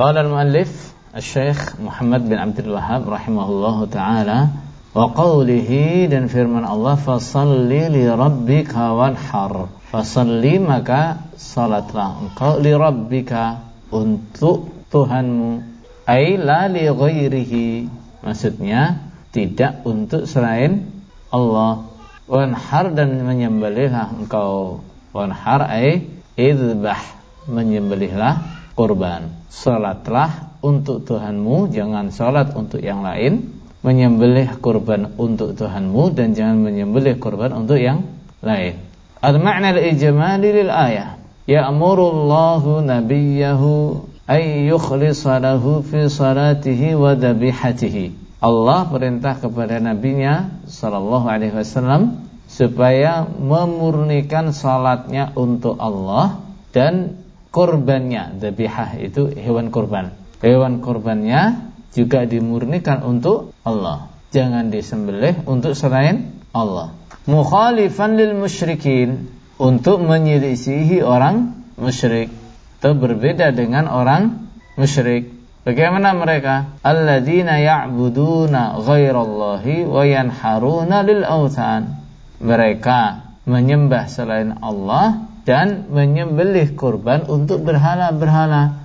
Qala al-muallif Syekh Muhammad bin Abdul Wahab rahimahullahu taala wa qawlihi dan firman Allah fasalli li rabbika wanhar. Fasalli maka salatlah engkau li rabbika untuk Tuhanmu. Ai la li ghairihi. Maksudnya tidak untuk selain Allah. Wanhar dan menyembelihlah engkau. Wanhar ai idbah menyembelihlah kurban salatlah untuk Tuhanmu jangan salat untuk yang lain. Menyembelih kurban untuk Tuhanmu dan jangan menyembelih kurban untuk yang lain. Al-ma'na al-ijmali lil ayah ya'murullahu nabiyahu ay yukhlisa lahu fi salatihi wa dhabihatihi Allah perintah kepada nabinya sallallahu alaihi wasallam supaya memurnikan salatnya untuk Allah dan korbannya. Dhabihah itu hewan korban. Hewan korbannya juga dimurnikan untuk Allah. Jangan disembelih untuk selain Allah. Mukhalifan lil musyrikin. Untuk menyelisihi orang musyrik. Atau berbeda dengan orang musyrik. Bagaimana mereka? Alladzina ya'buduna ghairallahi wa yanharuna lil autan. Mereka menyembah selain Allah dan menyembelih kurban untuk berhala-berhala.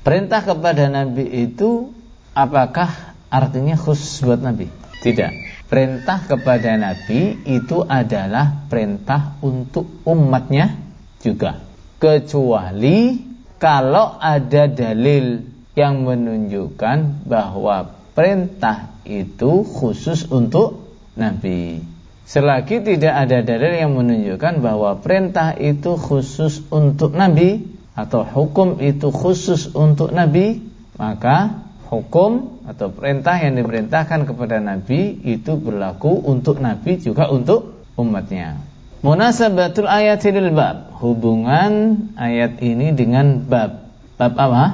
Perintah kepada Nabi itu apakah artinya khusus buat Nabi? Tidak. Perintah kepada Nabi itu adalah perintah untuk umatnya juga. Kecuali kalau ada dalil yang menunjukkan bahwa perintah itu khusus untuk Nabi. Selagi tidak ada dalil yang menunjukkan bahwa perintah itu khusus untuk Nabi atau hukum itu khusus untuk Nabi, maka hukum atau perintah yang diperintahkan kepada Nabi itu berlaku untuk Nabi juga untuk umatnya. Munasabatul ayatil bab, hubungan ayat ini dengan bab. Bab apa?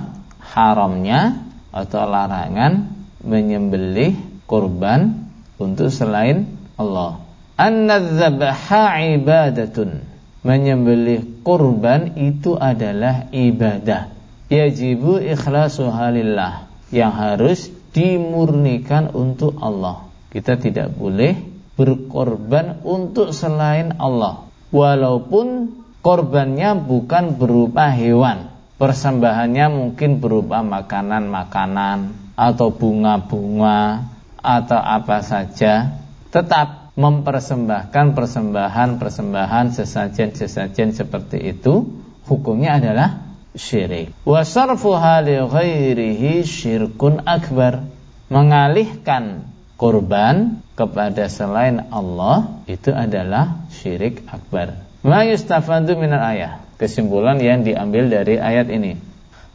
haramnya atau larangan menyembelih kurban untuk selain Allah. An-nadzabaha ibadatun. Menyembelih kurban itu adalah ibadah. Yajibu ikhlasuha lillah. Yang harus dimurnikan untuk Allah. Kita tidak boleh berkorban untuk selain Allah. Walaupun korbannya bukan berupa hewan persembahannya mungkin berupa makanan-makanan atau bunga-bunga atau apa saja tetap mempersembahkan persembahan-persembahan sesajen-sesajen seperti itu hukumnya adalah syirik wa sarfuha li ghairihi syirkun akbar mengalihkan kurban kepada selain Allah itu adalah syirik akbar ma yustafadu minal ayah kesimpulan yang diambil dari ayat ini.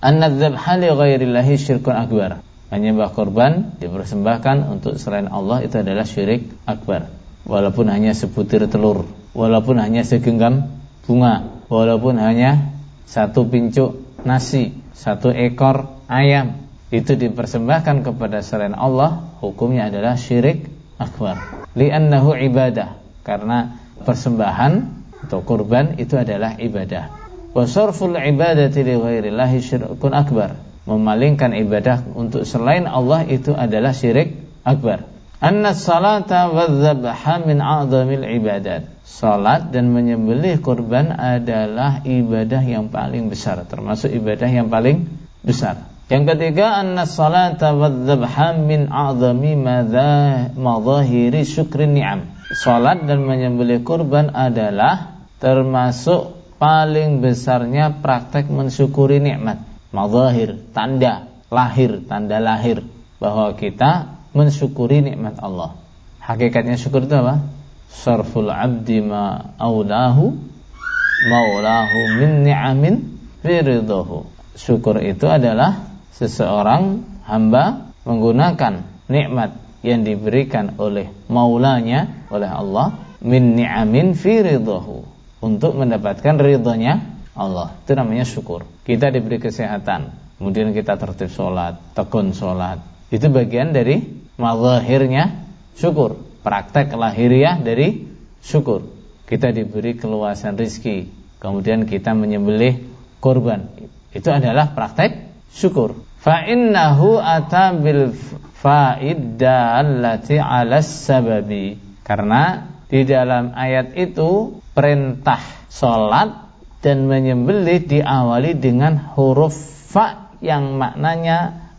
An-nadzabha li ghairillahi syirkun akbar. Menyembah korban dipersembahkan untuk selain Allah itu adalah syirik akbar. Walaupun hanya sebutir telur, walaupun hanya segenggam bunga, walaupun hanya satu pincuk nasi, satu ekor ayam, itu dipersembahkan kepada selain Allah, hukumnya adalah syirik akbar. Li'annahu ibadah, karena persembahan atau kurban itu adalah ibadah. Wa sarful ibadati li ghairillahi syirkun akbar. Memalingkan ibadah untuk selain Allah itu adalah syirik akbar. Anna salata wa dzabha min a'zamil ibadat. Salat dan menyembelih kurban adalah ibadah yang paling besar, termasuk ibadah yang paling besar. Yang ketiga, anna salata wa dzabha min a'zami madhahiri syukrin ni'am. Salat dan menyembelih kurban adalah termasuk paling besarnya praktek mensyukuri nikmat. Mazahir, tanda lahir, tanda lahir bahwa kita mensyukuri nikmat Allah. Hakikatnya syukur itu apa? Sarful abdi ma aulahu maulahu min ni'amin fi Syukur itu adalah seseorang hamba menggunakan nikmat yang diberikan oleh maulanya oleh Allah min ni'amin fi untuk mendapatkan ridhonya Allah. Itu namanya syukur. Kita diberi kesehatan, kemudian kita tertib sholat, tekun sholat. Itu bagian dari mazahirnya syukur. Praktek lahiriah dari syukur. Kita diberi keluasan rizki, kemudian kita menyembelih korban. Itu adalah praktek syukur. Fa innahu ata bil allati 'ala sababi. Karena di dalam ayat itu perintah salat dan menyembelih diawali dengan huruf fa yang maknanya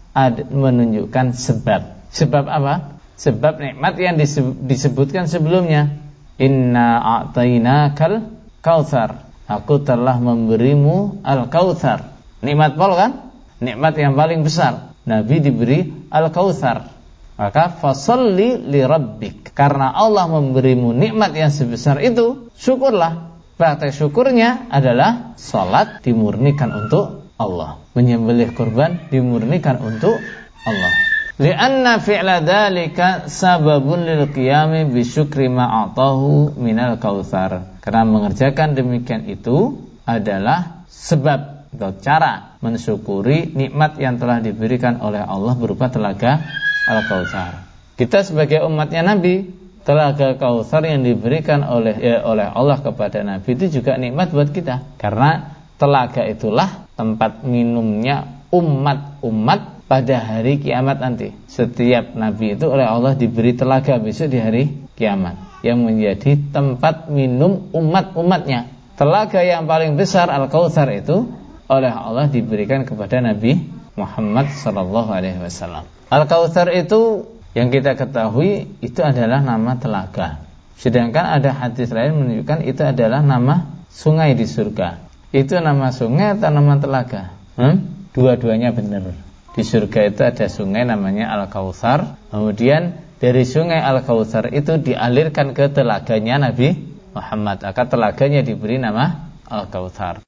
menunjukkan sebab. Sebab apa? Sebab nikmat yang disebutkan sebelumnya. Inna a'tainakal kautsar. Aku telah memberimu al-kautsar. Nikmat pol kan? Nikmat yang paling besar. Nabi diberi al-kautsar. Maka fasalli li rabbik. Karena Allah memberimu nikmat yang sebesar itu, syukurlah. Praktek syukurnya adalah salat dimurnikan untuk Allah. Menyembelih kurban dimurnikan untuk Allah. Lianna fi'la dzalika sababun lil qiyami bi syukri ma atahu minal kautsar. Karena mengerjakan demikian itu adalah sebab atau cara mensyukuri nikmat yang telah diberikan oleh Allah berupa telaga Al-Kautsar. Kita sebagai umatnya Nabi, telaga Kautsar yang diberikan oleh ya, oleh Allah kepada Nabi itu juga nikmat buat kita. Karena telaga itulah tempat minumnya umat-umat pada hari kiamat nanti. Setiap nabi itu oleh Allah diberi telaga besok di hari kiamat yang menjadi tempat minum umat-umatnya. Telaga yang paling besar Al-Kautsar itu oleh Allah diberikan kepada Nabi Muhammad wasallam. Al-Kautsar itu yang kita ketahui itu adalah nama telaga. Sedangkan ada hadis lain menunjukkan itu adalah nama sungai di surga. Itu nama sungai atau nama telaga? Hmm? Dua-duanya benar. Di surga itu ada sungai namanya Al-Kautsar. Kemudian dari sungai Al-Kautsar itu dialirkan ke telaganya Nabi Muhammad. Maka telaganya diberi nama Al-Kautsar.